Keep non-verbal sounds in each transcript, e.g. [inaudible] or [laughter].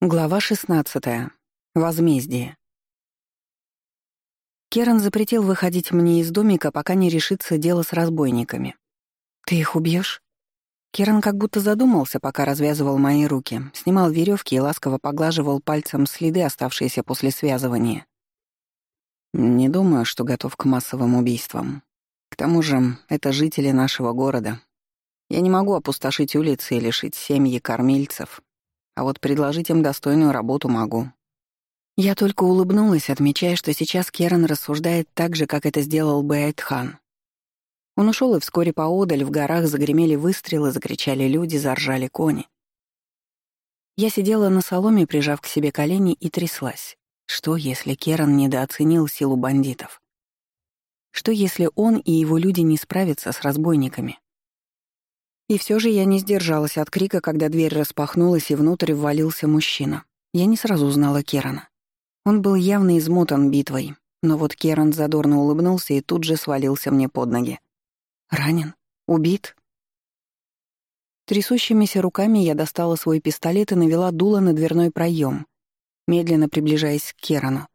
Глава 16. Возмездие. Керан запретил выходить мне из домика, пока не решится дело с разбойниками. «Ты их убьешь? Керан как будто задумался, пока развязывал мои руки, снимал веревки и ласково поглаживал пальцем следы, оставшиеся после связывания. «Не думаю, что готов к массовым убийствам. К тому же, это жители нашего города. Я не могу опустошить улицы и лишить семьи кормильцев, а вот предложить им достойную работу могу. Я только улыбнулась, отмечая, что сейчас Керан рассуждает так же, как это сделал бы Айтхан. Он ушел, и вскоре поодаль в горах загремели выстрелы, закричали люди, заржали кони. Я сидела на соломе, прижав к себе колени, и тряслась. Что, если Керан недооценил силу бандитов? Что, если он и его люди не справятся с разбойниками? И все же я не сдержалась от крика, когда дверь распахнулась, и внутрь ввалился мужчина. Я не сразу узнала Керана. Он был явно измотан битвой, но вот Керан задорно улыбнулся и тут же свалился мне под ноги. «Ранен? Убит?» Трясущимися руками я достала свой пистолет и навела дуло на дверной проем, медленно приближаясь к Керану.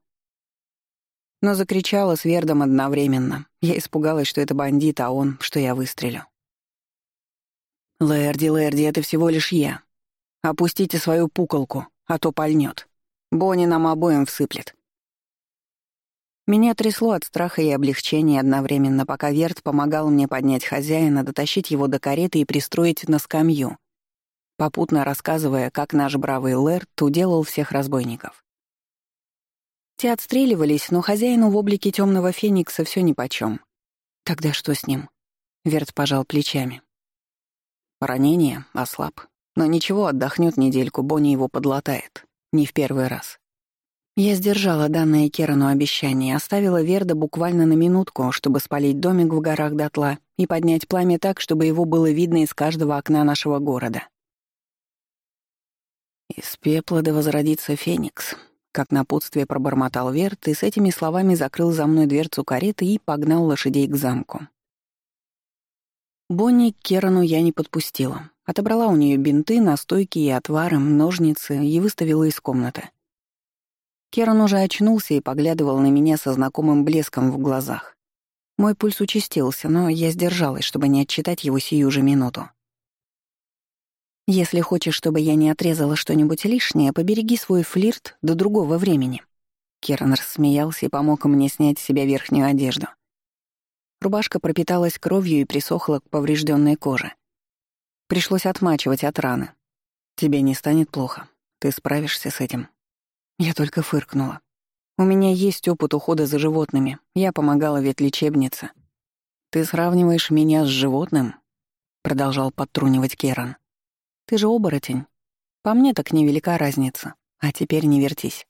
Но закричала с Вердом одновременно. Я испугалась, что это бандит, а он, что я выстрелю. «Лэрди, Лэрди, это всего лишь я. Опустите свою пуколку, а то пальнет. Бонни нам обоим всыплет». Меня трясло от страха и облегчения одновременно, пока Верт помогал мне поднять хозяина, дотащить его до кареты и пристроить на скамью, попутно рассказывая, как наш бравый Лэрд уделал всех разбойников. Те отстреливались, но хозяину в облике темного феникса все нипочем. Тогда что с ним? Верт пожал плечами. Ранение, ослаб. Но ничего, отдохнет недельку, Бонни его подлатает. Не в первый раз. Я сдержала данное Керану обещание, оставила Верда буквально на минутку, чтобы спалить домик в горах дотла и поднять пламя так, чтобы его было видно из каждого окна нашего города. «Из пепла да возродится феникс», — как напутствие пробормотал Верд и с этими словами закрыл за мной дверцу кареты и погнал лошадей к замку. Бонни к Керану я не подпустила. Отобрала у нее бинты, настойки и отвары, ножницы и выставила из комнаты. Керан уже очнулся и поглядывал на меня со знакомым блеском в глазах. Мой пульс участился, но я сдержалась, чтобы не отчитать его сию же минуту. «Если хочешь, чтобы я не отрезала что-нибудь лишнее, побереги свой флирт до другого времени». Керан рассмеялся и помог мне снять с себя верхнюю одежду — Рубашка пропиталась кровью и присохла к поврежденной коже. Пришлось отмачивать от раны. «Тебе не станет плохо. Ты справишься с этим». Я только фыркнула. «У меня есть опыт ухода за животными. Я помогала ветлечебнице». «Ты сравниваешь меня с животным?» — продолжал подтрунивать Керан. «Ты же оборотень. По мне так невелика разница. А теперь не вертись».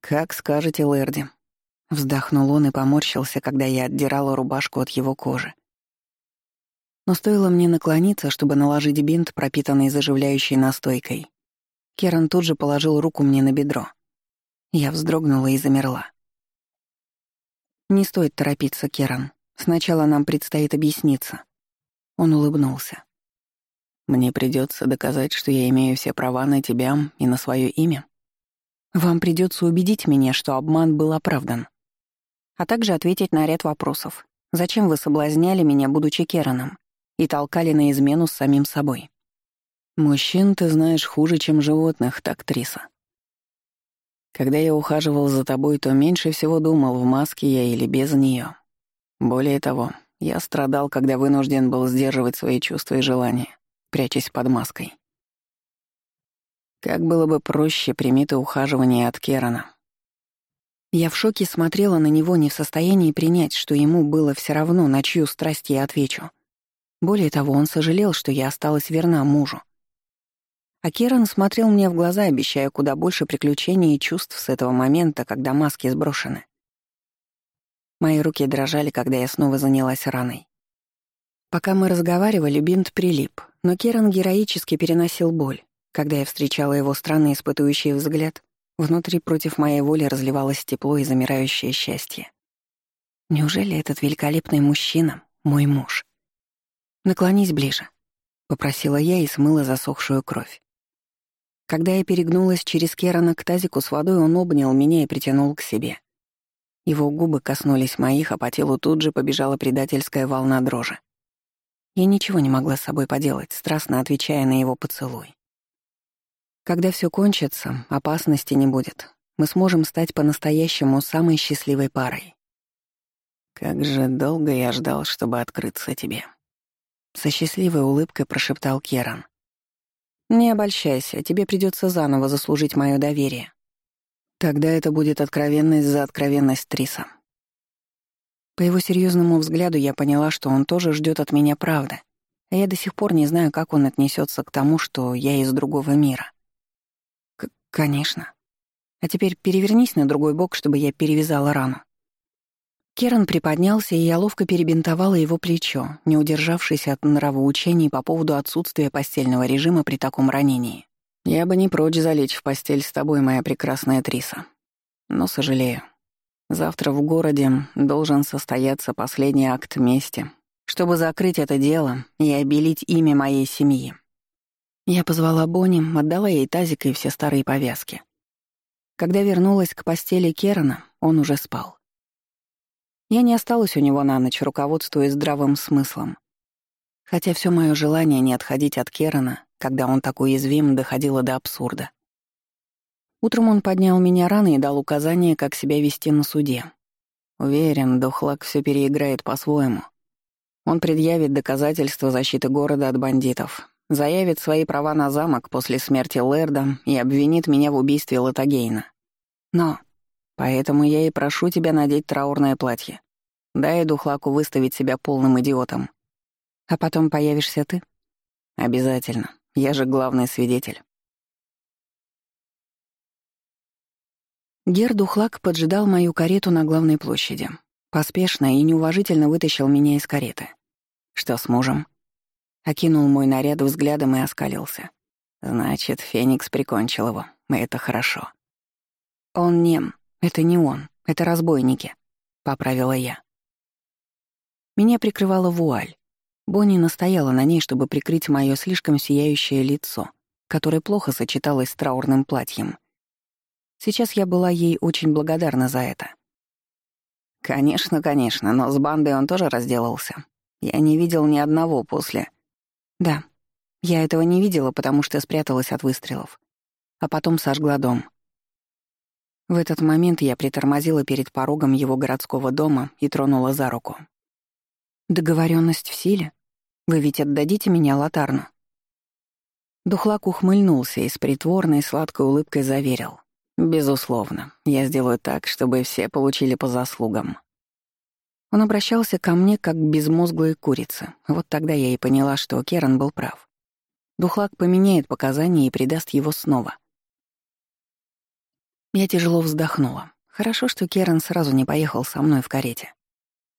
«Как скажете, Лэрди», Вздохнул он и поморщился, когда я отдирала рубашку от его кожи. Но стоило мне наклониться, чтобы наложить бинт, пропитанный заживляющей настойкой. Керан тут же положил руку мне на бедро. Я вздрогнула и замерла. «Не стоит торопиться, Керан. Сначала нам предстоит объясниться». Он улыбнулся. «Мне придется доказать, что я имею все права на тебя и на свое имя. Вам придется убедить меня, что обман был оправдан а также ответить на ряд вопросов. Зачем вы соблазняли меня, будучи Кераном, и толкали на измену с самим собой? Мужчин ты знаешь хуже, чем животных, так, Триса. Когда я ухаживал за тобой, то меньше всего думал, в маске я или без нее. Более того, я страдал, когда вынужден был сдерживать свои чувства и желания, прячась под маской. Как было бы проще, прими ты ухаживание от Керана, я в шоке смотрела на него, не в состоянии принять, что ему было все равно, на чью страсть я отвечу. Более того, он сожалел, что я осталась верна мужу. А Керан смотрел мне в глаза, обещая куда больше приключений и чувств с этого момента, когда маски сброшены. Мои руки дрожали, когда я снова занялась раной. Пока мы разговаривали, бинт прилип, но Керан героически переносил боль. Когда я встречала его странный испытующий взгляд, Внутри против моей воли разливалось тепло и замирающее счастье. Неужели этот великолепный мужчина — мой муж? «Наклонись ближе», — попросила я и смыла засохшую кровь. Когда я перегнулась через Керана к тазику с водой, он обнял меня и притянул к себе. Его губы коснулись моих, а по телу тут же побежала предательская волна дрожи. Я ничего не могла с собой поделать, страстно отвечая на его поцелуй. Когда все кончится, опасности не будет. Мы сможем стать по-настоящему самой счастливой парой. Как же долго я ждал, чтобы открыться тебе. Со счастливой улыбкой прошептал Керан. «Не обольщайся, тебе придется заново заслужить мое доверие. Тогда это будет откровенность за откровенность Триса». По его серьезному взгляду я поняла, что он тоже ждет от меня правды, а я до сих пор не знаю, как он отнесется к тому, что я из другого мира. Конечно. А теперь перевернись на другой бок, чтобы я перевязала рану. Керан приподнялся, и я ловко перебинтовала его плечо, не удержавшись от нравоучений по поводу отсутствия постельного режима при таком ранении. «Я бы не прочь залечь в постель с тобой, моя прекрасная Триса. Но сожалею. Завтра в городе должен состояться последний акт мести, чтобы закрыть это дело и обелить имя моей семьи». Я позвала Бонни, отдала ей тазик и все старые повязки. Когда вернулась к постели Керана, он уже спал. Я не осталась у него на ночь, руководствуясь здравым смыслом. Хотя все мое желание не отходить от Керана, когда он так уязвим, доходило до абсурда. Утром он поднял меня рано и дал указание, как себя вести на суде. Уверен, Духлак все переиграет по-своему. Он предъявит доказательства защиты города от бандитов, заявит свои права на замок после смерти Лерда и обвинит меня в убийстве Латагейна. Но Поэтому я и прошу тебя надеть траурное платье. Дай Духлаку выставить себя полным идиотом. А потом появишься ты? Обязательно. Я же главный свидетель. Гер Духлак поджидал мою карету на главной площади. Поспешно и неуважительно вытащил меня из кареты. Что с мужем? Окинул мой наряд взглядом и оскалился. Значит, Феникс прикончил его. Это хорошо. Он нем, «Это не он, это разбойники», — поправила я. Меня прикрывала вуаль. Бонни настояла на ней, чтобы прикрыть мое слишком сияющее лицо, которое плохо сочеталось с траурным платьем. Сейчас я была ей очень благодарна за это. «Конечно, конечно, но с бандой он тоже разделался. Я не видел ни одного после...» «Да, я этого не видела, потому что спряталась от выстрелов. А потом сожгла дом. В этот момент я притормозила перед порогом его городского дома и тронула за руку. Договоренность в силе? Вы ведь отдадите меня Латарну?» Духлак ухмыльнулся и с притворной сладкой улыбкой заверил. «Безусловно, я сделаю так, чтобы все получили по заслугам». Он обращался ко мне как к безмозглой курице. Вот тогда я и поняла, что Керан был прав. Духлак поменяет показания и предаст его снова. Я тяжело вздохнула. Хорошо, что Керен сразу не поехал со мной в карете.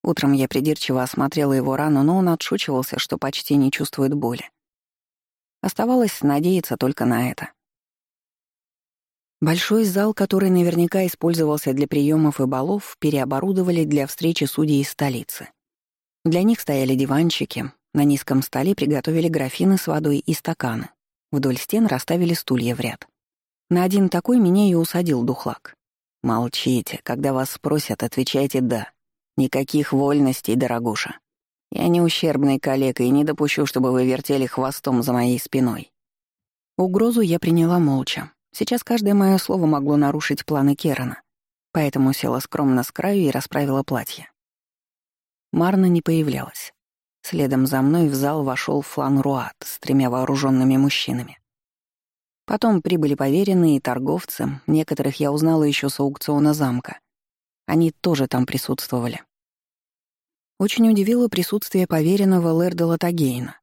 Утром я придирчиво осмотрела его рану, но он отшучивался, что почти не чувствует боли. Оставалось надеяться только на это. Большой зал, который наверняка использовался для приемов и балов, переоборудовали для встречи судей из столицы. Для них стояли диванчики, на низком столе приготовили графины с водой и стаканы. Вдоль стен расставили стулья в ряд. На один такой меня и усадил духлак. «Молчите, когда вас спросят, отвечайте «да». Никаких вольностей, дорогуша. Я не ущербный коллега и не допущу, чтобы вы вертели хвостом за моей спиной». Угрозу я приняла молча. Сейчас каждое мое слово могло нарушить планы Керана, поэтому села скромно с краю и расправила платье. Марна не появлялась. Следом за мной в зал вошел Флан Руат с тремя вооруженными мужчинами. Потом прибыли поверенные и торговцы, некоторых я узнала еще с аукциона замка. Они тоже там присутствовали. Очень удивило присутствие поверенного Лерда Латагейна.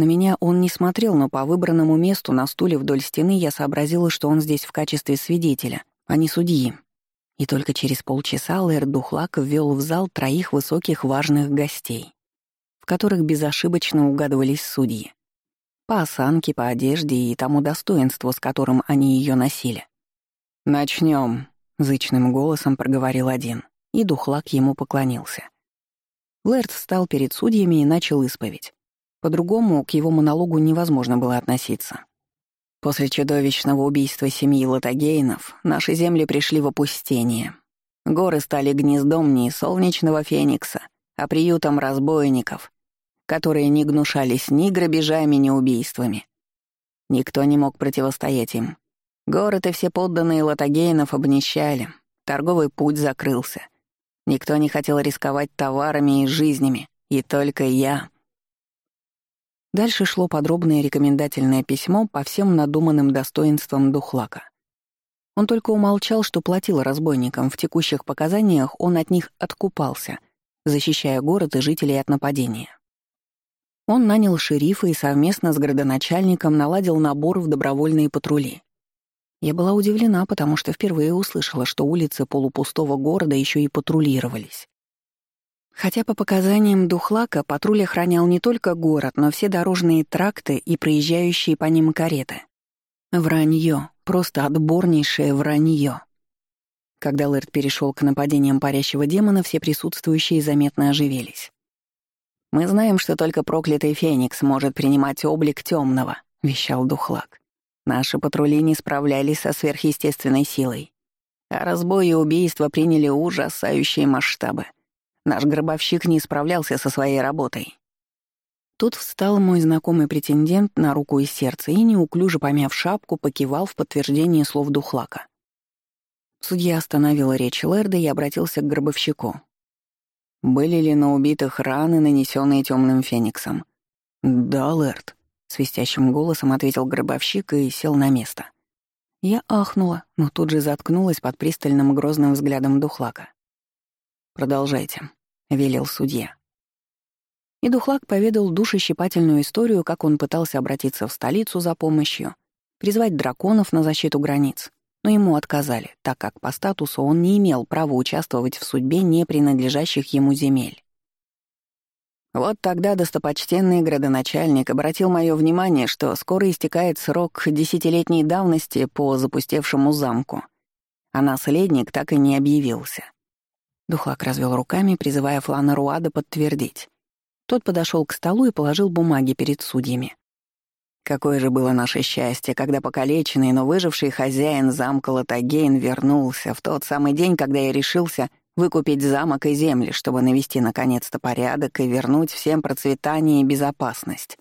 На меня он не смотрел, но по выбранному месту на стуле вдоль стены я сообразила, что он здесь в качестве свидетеля, а не судьи. И только через полчаса Лэрд Духлак ввел в зал троих высоких важных гостей, в которых безошибочно угадывались судьи. По осанке, по одежде и тому достоинству, с которым они ее носили. Начнем, зычным голосом проговорил один, и Духлак ему поклонился. Лэрд встал перед судьями и начал исповедь. По-другому к его монологу невозможно было относиться. После чудовищного убийства семьи Латагейнов наши земли пришли в опустение. Горы стали гнездом не солнечного феникса, а приютом разбойников, которые не гнушались ни грабежами, ни убийствами. Никто не мог противостоять им. Город и все подданные Латагейнов обнищали, торговый путь закрылся. Никто не хотел рисковать товарами и жизнями, и только я. Дальше шло подробное рекомендательное письмо по всем надуманным достоинствам Духлака. Он только умолчал, что платил разбойникам, в текущих показаниях он от них откупался, защищая город и жителей от нападения. Он нанял шерифа и совместно с градоначальником наладил набор в добровольные патрули. Я была удивлена, потому что впервые услышала, что улицы полупустого города еще и патрулировались. Хотя по показаниям Духлака патруль охранял не только город, но все дорожные тракты и проезжающие по ним кареты. Вранье, просто отборнейшее вранье. Когда Лэрд перешел к нападениям парящего демона, все присутствующие заметно оживились. «Мы знаем, что только проклятый Феникс может принимать облик темного, вещал Духлак. «Наши патрули не справлялись со сверхъестественной силой, а разбой и убийства приняли ужасающие масштабы. Наш гробовщик не справлялся со своей работой. Тут встал мой знакомый претендент на руку и сердце и, неуклюже помяв шапку, покивал в подтверждение слов Духлака. Судья остановила речь Лерда и обратился к гробовщику. «Были ли на убитых раны, нанесенные темным фениксом?» «Да, Лерд», — свистящим голосом ответил гробовщик и сел на место. Я ахнула, но тут же заткнулась под пристальным грозным взглядом Духлака. «Продолжайте», — велел судья. И Духлак поведал душещипательную историю, как он пытался обратиться в столицу за помощью, призвать драконов на защиту границ, но ему отказали, так как по статусу он не имел права участвовать в судьбе не принадлежащих ему земель. Вот тогда достопочтенный градоначальник обратил мое внимание, что скоро истекает срок десятилетней давности по запустевшему замку, а наследник так и не объявился. Духлак развел руками, призывая Флана Руада подтвердить. Тот подошел к столу и положил бумаги перед судьями. Какое же было наше счастье, когда покалеченный, но выживший хозяин замка Латагейн вернулся в тот самый день, когда я решился выкупить замок и земли, чтобы навести наконец-то порядок и вернуть всем процветание и безопасность.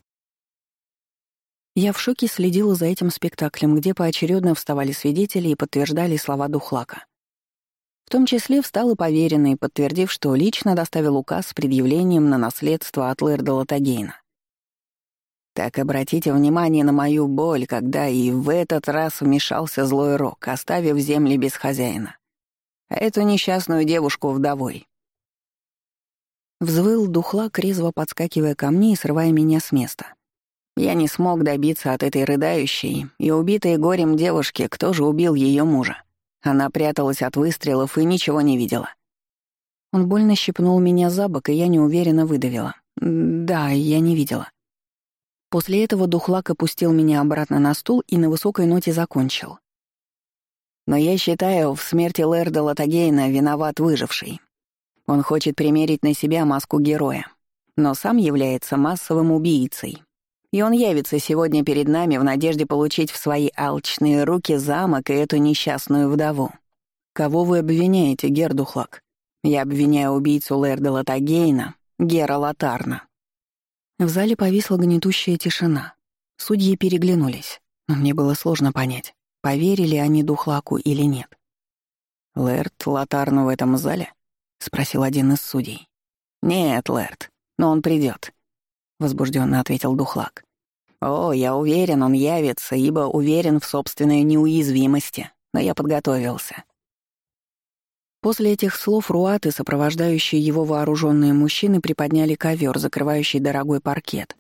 Я в шоке следила за этим спектаклем, где поочередно вставали свидетели и подтверждали слова Духлака. В том числе встал и поверенный, подтвердив, что лично доставил указ с предъявлением на наследство от Лэрда Латагейна. Так обратите внимание на мою боль, когда и в этот раз вмешался злой рок, оставив земли без хозяина. А эту несчастную девушку вдовой. Взвыл духла, резво подскакивая ко мне и срывая меня с места. Я не смог добиться от этой рыдающей и убитой горем девушки, кто же убил ее мужа. Она пряталась от выстрелов и ничего не видела. Он больно щипнул меня за бок, и я неуверенно выдавила. «Да, я не видела». После этого Духлак опустил меня обратно на стул и на высокой ноте закончил. «Но я считаю, в смерти Лэрда Латагейна виноват выживший. Он хочет примерить на себя маску героя, но сам является массовым убийцей, и он явится сегодня перед нами в надежде получить в свои алчные руки замок и эту несчастную вдову. Кого вы обвиняете, Гердухлак? Я обвиняю убийцу Лэрда Латагейна, Гера Латарна. В зале повисла гнетущая тишина. Судьи переглянулись, но мне было сложно понять, поверили они Духлаку или нет. «Лэрд Латарну в этом зале?» — спросил один из судей. «Нет, Лэрд, но он придет. — возбужденно ответил Духлак. «О, я уверен, он явится, ибо уверен в собственной неуязвимости, но я подготовился». После этих слов руаты, сопровождающие его вооруженные мужчины, приподняли ковер, закрывающий дорогой паркет,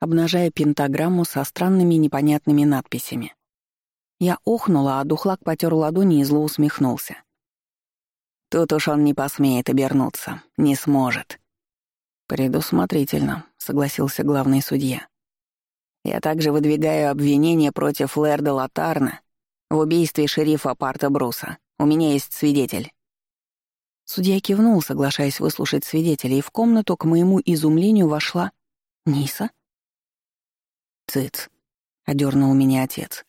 обнажая пентаграмму со странными непонятными надписями. Я охнула, а Духлак потер ладони и зло усмехнулся. «Тут уж он не посмеет обернуться, не сможет», «Предусмотрительно», — согласился главный судья. «Я также выдвигаю обвинение против Лэрда Латарна в убийстве шерифа Парта Бруса. У меня есть свидетель». Судья кивнул, соглашаясь выслушать свидетелей, и в комнату, к моему изумлению, вошла Ниса. «Цыц», — одернул меня отец.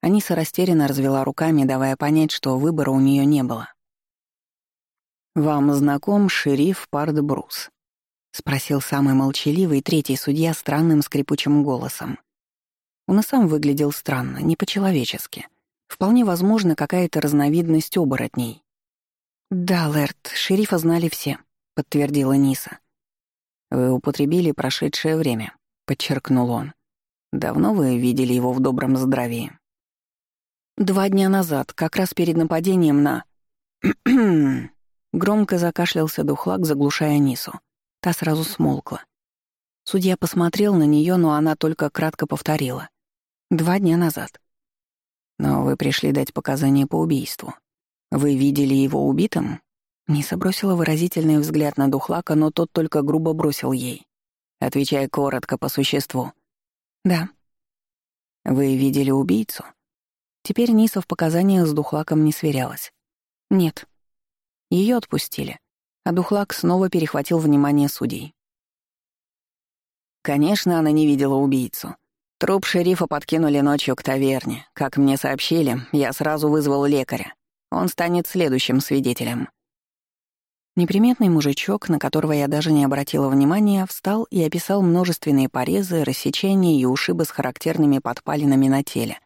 Аниса растерянно развела руками, давая понять, что выбора у нее не было. «Вам знаком шериф Пард Брус?» — спросил самый молчаливый третий судья странным скрипучим голосом. Он и сам выглядел странно, не по-человечески. Вполне возможно, какая-то разновидность оборотней. «Да, Лэрд, шерифа знали все», — подтвердила Ниса. «Вы употребили прошедшее время», — подчеркнул он. «Давно вы видели его в добром здравии?» «Два дня назад, как раз перед нападением на...» [clears throat] Громко закашлялся духлак, заглушая Нису. Та сразу смолкла. Судья посмотрел на нее, но она только кратко повторила. «Два дня назад». «Но вы пришли дать показания по убийству. Вы видели его убитым?» Ниса бросила выразительный взгляд на Духлака, но тот только грубо бросил ей, отвечая коротко по существу. «Да». «Вы видели убийцу?» Теперь Ниса в показаниях с Духлаком не сверялась. «Нет». Ее отпустили а Духлак снова перехватил внимание судей. Конечно, она не видела убийцу. Труп шерифа подкинули ночью к таверне. Как мне сообщили, я сразу вызвал лекаря. Он станет следующим свидетелем. Неприметный мужичок, на которого я даже не обратила внимания, встал и описал множественные порезы, рассечения и ушибы с характерными подпалинами на теле,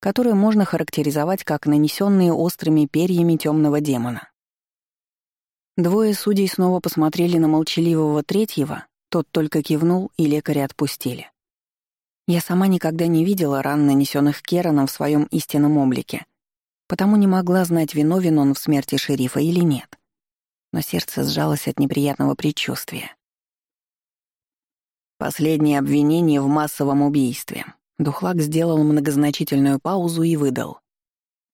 которые можно характеризовать как нанесенные острыми перьями темного демона. Двое судей снова посмотрели на молчаливого третьего, тот только кивнул, и лекаря отпустили. Я сама никогда не видела ран, нанесенных Кераном в своем истинном облике, потому не могла знать, виновен он в смерти шерифа или нет. Но сердце сжалось от неприятного предчувствия. Последнее обвинение в массовом убийстве. Духлак сделал многозначительную паузу и выдал.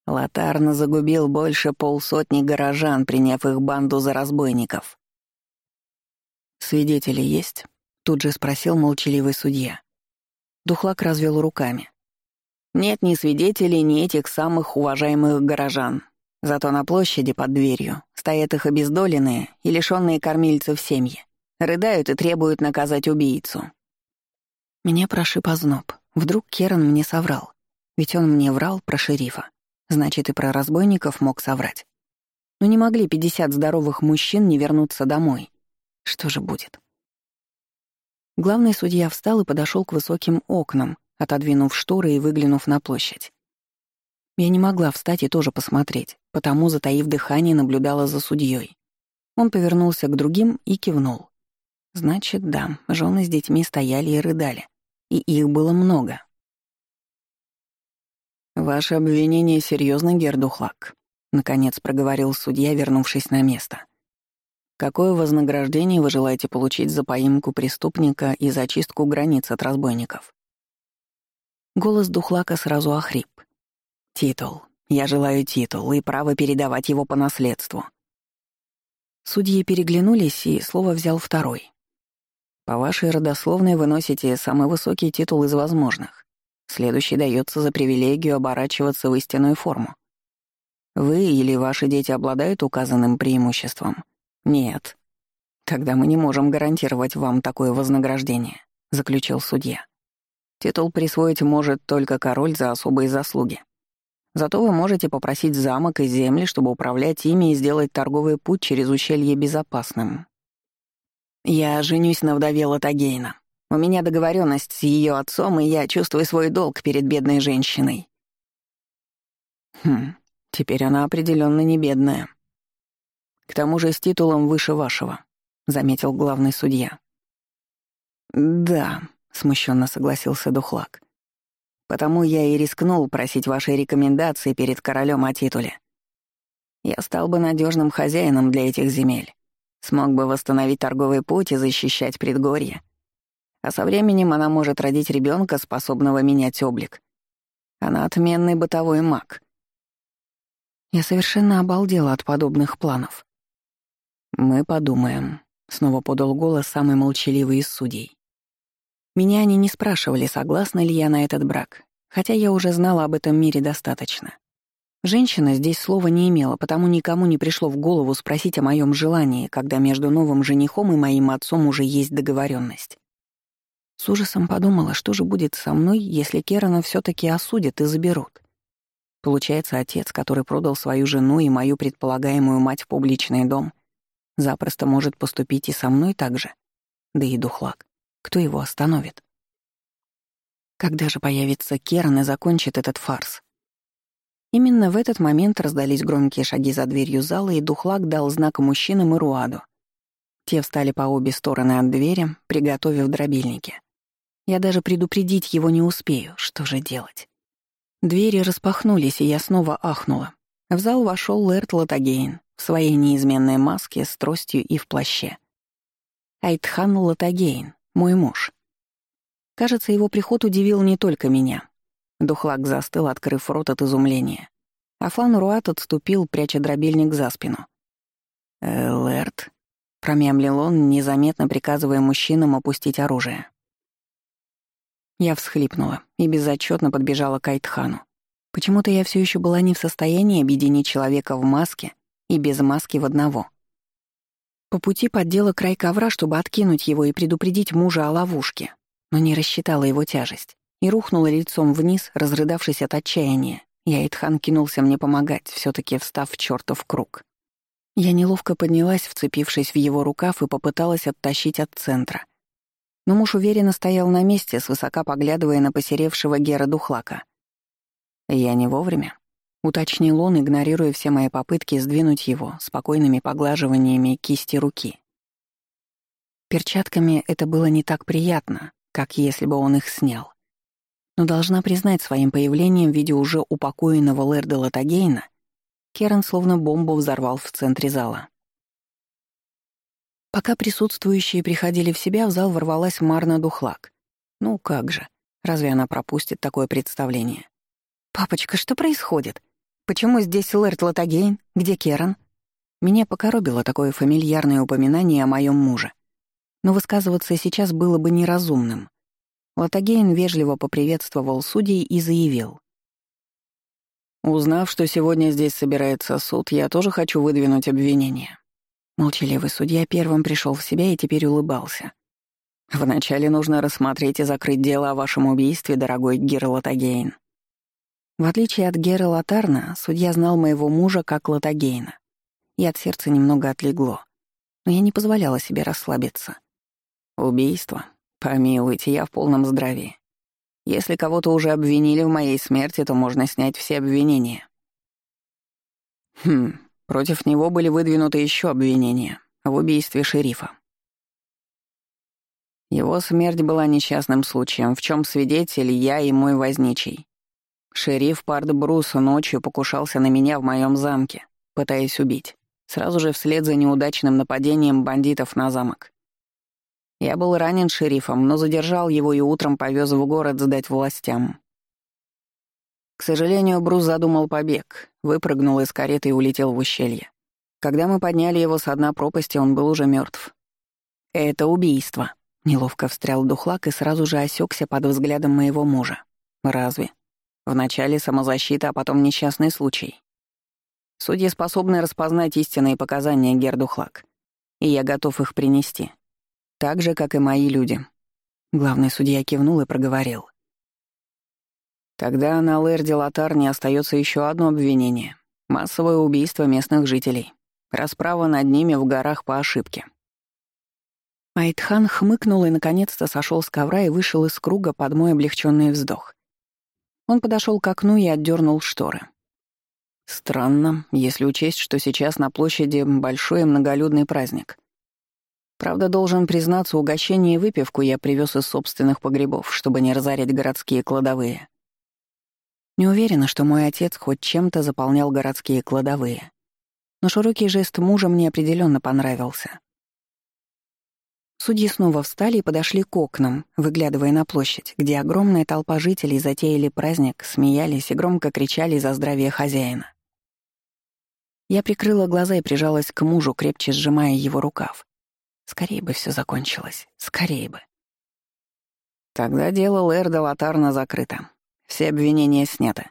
Лотарно загубил больше полсотни горожан, приняв их банду за разбойников. «Свидетели есть?» — тут же спросил молчаливый судья. Духлак развел руками. «Нет ни свидетелей, ни этих самых уважаемых горожан. Зато на площади под дверью стоят их обездоленные и лишённые кормильцев семьи. Рыдают и требуют наказать убийцу». Меня прошиб озноб. Вдруг Керан мне соврал. Ведь он мне врал про шерифа. Значит, и про разбойников мог соврать. Но не могли 50 здоровых мужчин не вернуться домой. Что же будет? Главный судья встал и подошел к высоким окнам, отодвинув шторы и выглянув на площадь. Я не могла встать и тоже посмотреть, потому, затаив дыхание, наблюдала за судьей. Он повернулся к другим и кивнул. Значит, да, жены с детьми стояли и рыдали. И их было много. «Ваше обвинение серьезно, Гердухлак», — наконец проговорил судья, вернувшись на место. «Какое вознаграждение вы желаете получить за поимку преступника и зачистку границ от разбойников?» Голос Духлака сразу охрип. «Титул. Я желаю титул и право передавать его по наследству». Судьи переглянулись, и слово взял второй. «По вашей родословной вы носите самый высокий титул из возможных. Следующий дается за привилегию оборачиваться в истинную форму. Вы или ваши дети обладают указанным преимуществом? Нет. Тогда мы не можем гарантировать вам такое вознаграждение, заключил судья. Титул присвоить может только король за особые заслуги. Зато вы можете попросить замок и земли, чтобы управлять ими и сделать торговый путь через ущелье безопасным. Я женюсь на вдове Латагейна, у меня договоренность с ее отцом, и я чувствую свой долг перед бедной женщиной. Хм, теперь она определенно не бедная. К тому же с титулом выше вашего, заметил главный судья. Да, смущенно согласился Духлак. Потому я и рискнул просить вашей рекомендации перед королем о титуле. Я стал бы надежным хозяином для этих земель, смог бы восстановить торговый путь и защищать предгорье. А со временем она может родить ребенка, способного менять облик. Она отменный бытовой маг. Я совершенно обалдела от подобных планов. «Мы подумаем», — снова подал голос самый молчаливый из судей. Меня они не спрашивали, согласна ли я на этот брак, хотя я уже знала об этом мире достаточно. Женщина здесь слова не имела, потому никому не пришло в голову спросить о моем желании, когда между новым женихом и моим отцом уже есть договоренность. С ужасом подумала, что же будет со мной, если Керана все таки осудят и заберут. Получается, отец, который продал свою жену и мою предполагаемую мать в публичный дом, запросто может поступить и со мной так же. Да и духлак. Кто его остановит? Когда же появится Керан и закончит этот фарс? Именно в этот момент раздались громкие шаги за дверью зала, и Духлак дал знак мужчинам и Руаду. Те встали по обе стороны от двери, приготовив дробильники. Я даже предупредить его не успею, что же делать. Двери распахнулись, и я снова ахнула. В зал вошел Лэрт Латагейн в своей неизменной маске с тростью и в плаще. Айтхан Латагейн, мой муж. Кажется, его приход удивил не только меня. Духлак застыл, открыв рот от изумления. Афлан Руат отступил, пряча дробильник за спину. «Э, «Лэрт», — промямлил он, незаметно приказывая мужчинам опустить оружие. Я всхлипнула и безотчетно подбежала к Айтхану. Почему-то я все еще была не в состоянии объединить человека в маске и без маски в одного. По пути поддела край ковра, чтобы откинуть его и предупредить мужа о ловушке, но не рассчитала его тяжесть и рухнула лицом вниз, разрыдавшись от отчаяния, и Айтхан кинулся мне помогать, все таки встав в чертов круг. Я неловко поднялась, вцепившись в его рукав, и попыталась оттащить от центра. Но муж уверенно стоял на месте, свысока поглядывая на посеревшего Гера Духлака. «Я не вовремя», — уточнил он, игнорируя все мои попытки сдвинуть его спокойными поглаживаниями кисти руки. Перчатками это было не так приятно, как если бы он их снял но должна признать своим появлением в виде уже упокоенного Лэрда Латагейна, Керан словно бомбу взорвал в центре зала. Пока присутствующие приходили в себя, в зал ворвалась Марна Духлак. Ну как же, разве она пропустит такое представление? «Папочка, что происходит? Почему здесь Лэрд Латагейн? Где Керан?» Меня покоробило такое фамильярное упоминание о моем муже. Но высказываться сейчас было бы неразумным. Латагейн вежливо поприветствовал судей и заявил. «Узнав, что сегодня здесь собирается суд, я тоже хочу выдвинуть обвинение». Молчаливый судья первым пришел в себя и теперь улыбался. «Вначале нужно рассмотреть и закрыть дело о вашем убийстве, дорогой Гер Латагейн». В отличие от Гера Латарна, судья знал моего мужа как Латагейна. И от сердца немного отлегло. Но я не позволяла себе расслабиться. Убийство Помилуйте, я в полном здравии. Если кого-то уже обвинили в моей смерти, то можно снять все обвинения. Хм, против него были выдвинуты еще обвинения в убийстве шерифа. Его смерть была несчастным случаем, в чем свидетель я и мой возничий. Шериф Пард Брус ночью покушался на меня в моем замке, пытаясь убить, сразу же вслед за неудачным нападением бандитов на замок. Я был ранен шерифом, но задержал его и утром повез в город сдать властям. К сожалению, Брус задумал побег, выпрыгнул из кареты и улетел в ущелье. Когда мы подняли его с дна пропасти, он был уже мертв. «Это убийство», — неловко встрял Духлак и сразу же осекся под взглядом моего мужа. «Разве? Вначале самозащита, а потом несчастный случай. Судьи способны распознать истинные показания, Гердухлак, и я готов их принести. Так же, как и мои люди. Главный судья кивнул и проговорил. Тогда на Лэрде Латар не остается еще одно обвинение — массовое убийство местных жителей. Расправа над ними в горах по ошибке. Айтхан хмыкнул и наконец-то сошел с ковра и вышел из круга под мой облегченный вздох. Он подошел к окну и отдернул шторы. Странно, если учесть, что сейчас на площади большой и многолюдный праздник. Правда, должен признаться, угощение и выпивку я привез из собственных погребов, чтобы не разорять городские кладовые. Не уверена, что мой отец хоть чем-то заполнял городские кладовые. Но широкий жест мужа мне определенно понравился. Судьи снова встали и подошли к окнам, выглядывая на площадь, где огромная толпа жителей затеяли праздник, смеялись и громко кричали за здравие хозяина. Я прикрыла глаза и прижалась к мужу, крепче сжимая его рукав. Скорее бы все закончилось. Скорее бы. Тогда дело Лэрда Латарна закрыто. Все обвинения сняты.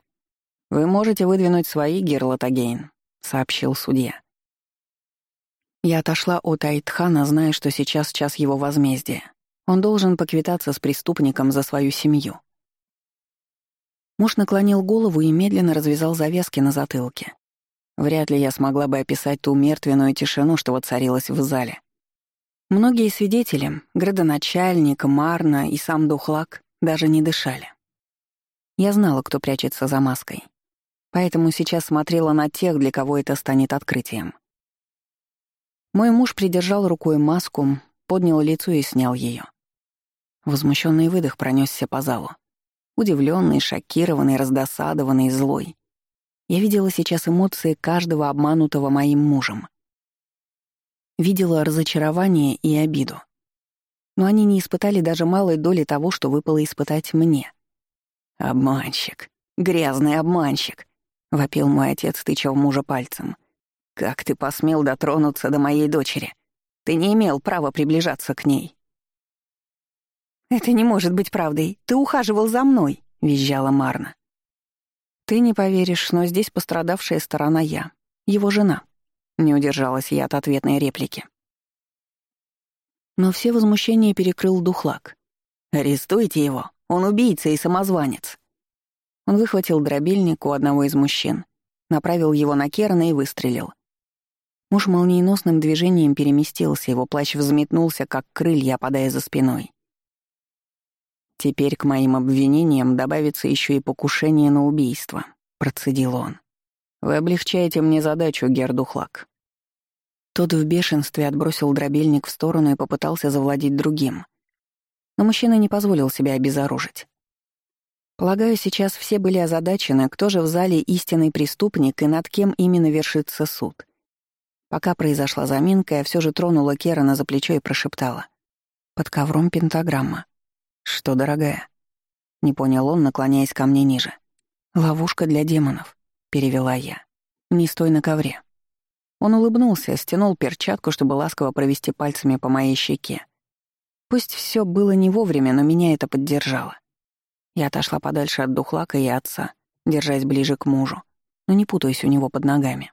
Вы можете выдвинуть свои, Герлатагейн, сообщил судья. Я отошла от Айтхана, зная, что сейчас час его возмездия. Он должен поквитаться с преступником за свою семью. Муж наклонил голову и медленно развязал завязки на затылке. Вряд ли я смогла бы описать ту мертвенную тишину, что воцарилась в зале. Многие свидетели, градоначальник, Марна и сам Духлак, даже не дышали. Я знала, кто прячется за маской. Поэтому сейчас смотрела на тех, для кого это станет открытием. Мой муж придержал рукой маску, поднял лицо и снял ее. Возмущенный выдох пронесся по залу. Удивленный, шокированный, раздосадованный, злой. Я видела сейчас эмоции каждого обманутого моим мужем. Видела разочарование и обиду. Но они не испытали даже малой доли того, что выпало испытать мне. «Обманщик! Грязный обманщик!» — вопил мой отец, тыча в мужа пальцем. «Как ты посмел дотронуться до моей дочери? Ты не имел права приближаться к ней». «Это не может быть правдой. Ты ухаживал за мной», — визжала Марна. «Ты не поверишь, но здесь пострадавшая сторона я, его жена», — не удержалась я от ответной реплики. Но все возмущения перекрыл Духлак. «Арестуйте его! Он убийца и самозванец!» Он выхватил дробильник у одного из мужчин, направил его на Керна и выстрелил. Муж молниеносным движением переместился, его плащ взметнулся, как крылья, опадая за спиной. «Теперь к моим обвинениям добавится еще и покушение на убийство», — процедил он. «Вы облегчаете мне задачу, Гердухлак». Тот в бешенстве отбросил дробильник в сторону и попытался завладеть другим. Но мужчина не позволил себя обезоружить. Полагаю, сейчас все были озадачены, кто же в зале истинный преступник и над кем именно вершится суд. Пока произошла заминка, я все же тронула Керана за плечо и прошептала. Под ковром пентаграмма. «Что, дорогая?» Не понял он, наклоняясь ко мне ниже. «Ловушка для демонов», — перевела я. «Не стой на ковре». Он улыбнулся, стянул перчатку, чтобы ласково провести пальцами по моей щеке. Пусть все было не вовремя, но меня это поддержало. Я отошла подальше от духлака и отца, держась ближе к мужу, но не путаясь у него под ногами.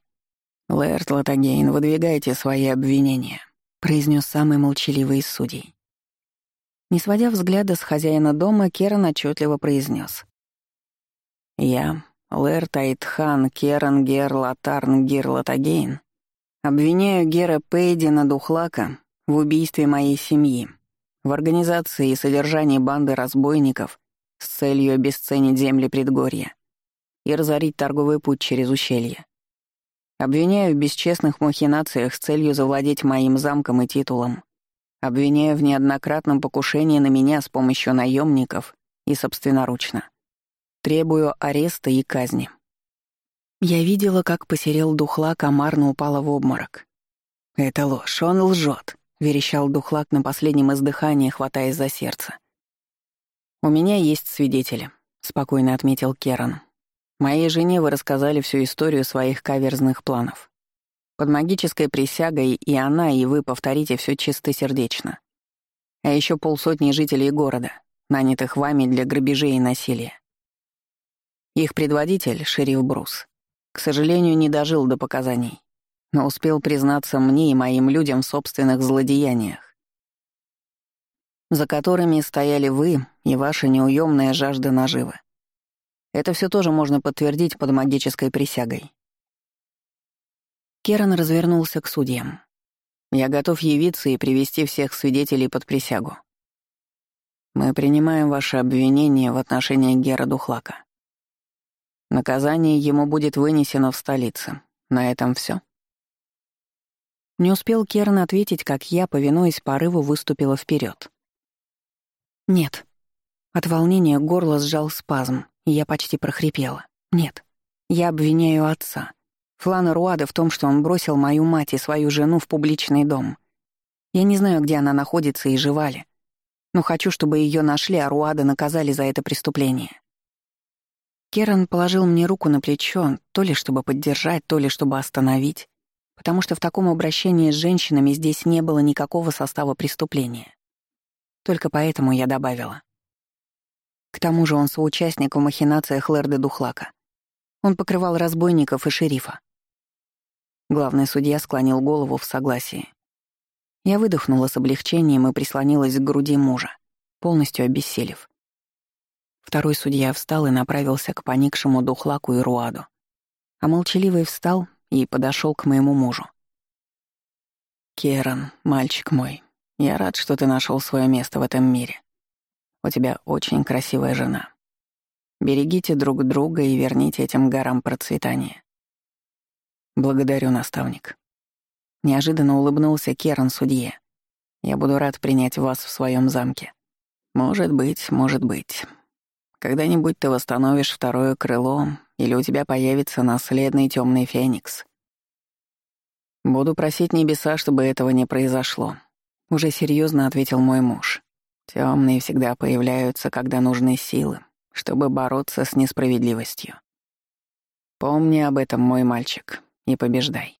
«Лэрт Латагейн, выдвигайте свои обвинения», — произнес самый молчаливый из судей. Не сводя взгляда с хозяина дома, Керан отчетливо произнес: «Я, Лэр Тайтхан Керан Гер Латарн Гер Латагейн, обвиняю Гера Пейдина Духлака в убийстве моей семьи, в организации и содержании банды разбойников с целью обесценить земли предгорья и разорить торговый путь через ущелье. Обвиняю в бесчестных махинациях с целью завладеть моим замком и титулом, обвиняя в неоднократном покушении на меня с помощью наемников и собственноручно. Требую ареста и казни. Я видела, как посерел духлак, а Марна упала в обморок. «Это ложь, он лжет», — верещал духлак на последнем издыхании, хватаясь за сердце. «У меня есть свидетели», — спокойно отметил Керан. «Моей жене вы рассказали всю историю своих каверзных планов. Под магической присягой и она, и вы повторите все чистосердечно. А еще полсотни жителей города, нанятых вами для грабежей и насилия. Их предводитель, шериф Брус, к сожалению, не дожил до показаний, но успел признаться мне и моим людям в собственных злодеяниях, за которыми стояли вы и ваша неуемная жажда наживы. Это все тоже можно подтвердить под магической присягой. Керан развернулся к судьям. «Я готов явиться и привести всех свидетелей под присягу. Мы принимаем ваше обвинение в отношении Гера Духлака. Наказание ему будет вынесено в столице. На этом все. Не успел Керн ответить, как я, повинуясь порыву, выступила вперед. «Нет». От волнения горло сжал спазм, и я почти прохрипела. «Нет. Я обвиняю отца. Флана Руада в том, что он бросил мою мать и свою жену в публичный дом. Я не знаю, где она находится и жива ли, но хочу, чтобы ее нашли, а Руада наказали за это преступление. Керан положил мне руку на плечо, то ли чтобы поддержать, то ли чтобы остановить, потому что в таком обращении с женщинами здесь не было никакого состава преступления. Только поэтому я добавила. К тому же он соучастник в махинациях Лэрда Духлака. Он покрывал разбойников и шерифа. Главный судья склонил голову в согласии. Я выдохнула с облегчением и прислонилась к груди мужа, полностью обессилев. Второй судья встал и направился к поникшему духлаку и руаду. А молчаливый встал и подошел к моему мужу. «Керан, мальчик мой, я рад, что ты нашел свое место в этом мире. У тебя очень красивая жена. Берегите друг друга и верните этим горам процветания. Благодарю, наставник. Неожиданно улыбнулся Керан судье. Я буду рад принять вас в своем замке. Может быть, может быть. Когда-нибудь ты восстановишь второе крыло, или у тебя появится наследный темный феникс. Буду просить небеса, чтобы этого не произошло. Уже серьезно ответил мой муж. Темные всегда появляются, когда нужны силы, чтобы бороться с несправедливостью. Помни об этом, мой мальчик, и побеждай.